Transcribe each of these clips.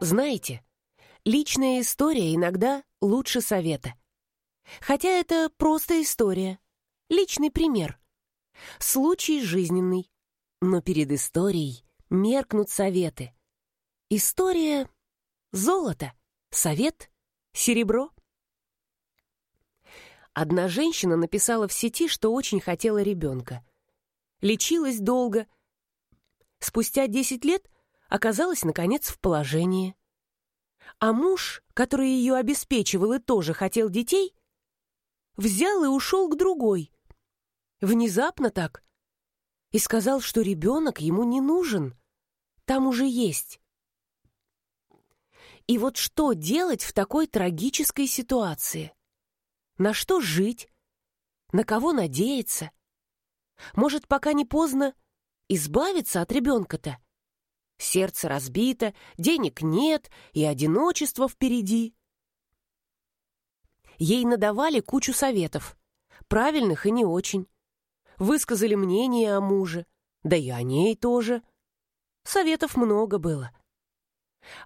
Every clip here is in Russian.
Знаете, личная история иногда лучше совета. Хотя это просто история, личный пример, случай жизненный. Но перед историей меркнут советы. История — золото, совет — серебро. Одна женщина написала в сети, что очень хотела ребенка. Лечилась долго. Спустя 10 лет оказалась, наконец, в положении. А муж, который ее обеспечивал и тоже хотел детей, взял и ушел к другой. Внезапно так. И сказал, что ребенок ему не нужен. Там уже есть. И вот что делать в такой трагической ситуации? На что жить? На кого надеяться? Может, пока не поздно избавиться от ребенка-то? Сердце разбито, денег нет и одиночество впереди. Ей надавали кучу советов, правильных и не очень. Высказали мнение о муже, да и о ней тоже. Советов много было.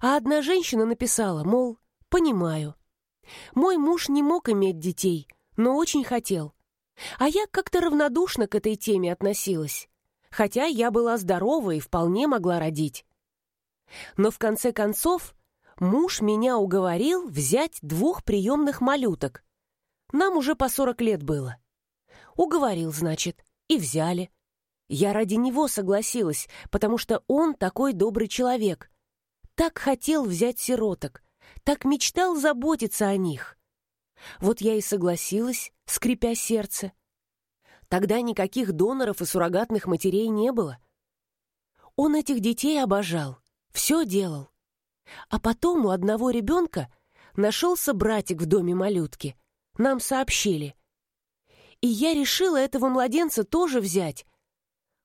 А одна женщина написала, мол, понимаю. Мой муж не мог иметь детей, но очень хотел. А я как-то равнодушно к этой теме относилась хотя я была здорова и вполне могла родить. Но в конце концов муж меня уговорил взять двух приемных малюток. Нам уже по сорок лет было. Уговорил, значит, и взяли. Я ради него согласилась, потому что он такой добрый человек. Так хотел взять сироток, так мечтал заботиться о них. Вот я и согласилась, скрипя сердце. Тогда никаких доноров и суррогатных матерей не было. Он этих детей обожал, все делал. А потом у одного ребенка нашелся братик в доме малютки. Нам сообщили. И я решила этого младенца тоже взять.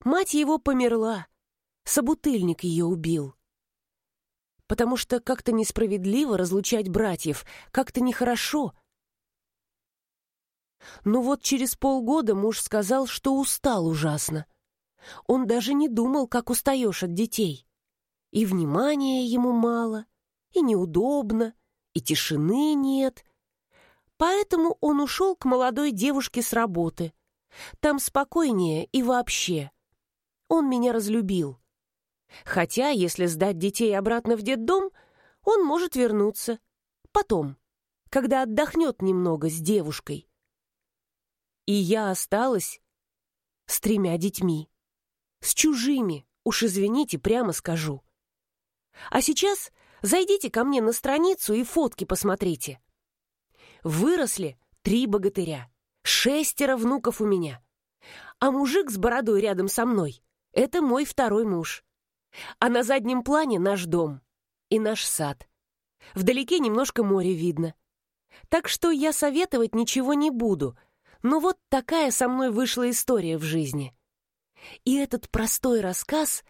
Мать его померла. Собутыльник ее убил. Потому что как-то несправедливо разлучать братьев, как-то нехорошо — но вот через полгода муж сказал, что устал ужасно. Он даже не думал, как устаешь от детей. И внимания ему мало, и неудобно, и тишины нет. Поэтому он ушел к молодой девушке с работы. Там спокойнее и вообще. Он меня разлюбил. Хотя, если сдать детей обратно в детдом, он может вернуться. Потом, когда отдохнет немного с девушкой. И я осталась с тремя детьми. С чужими, уж извините, прямо скажу. А сейчас зайдите ко мне на страницу и фотки посмотрите. Выросли три богатыря, шестеро внуков у меня. А мужик с бородой рядом со мной — это мой второй муж. А на заднем плане наш дом и наш сад. Вдалеке немножко море видно. Так что я советовать ничего не буду — но вот такая со мной вышла история в жизни. И этот простой рассказ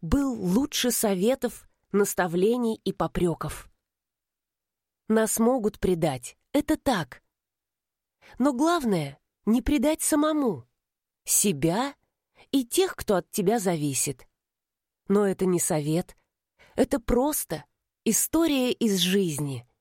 был лучше советов, наставлений и попреков. Нас могут предать, это так. Но главное — не предать самому, себя и тех, кто от тебя зависит. Но это не совет, это просто история из жизни —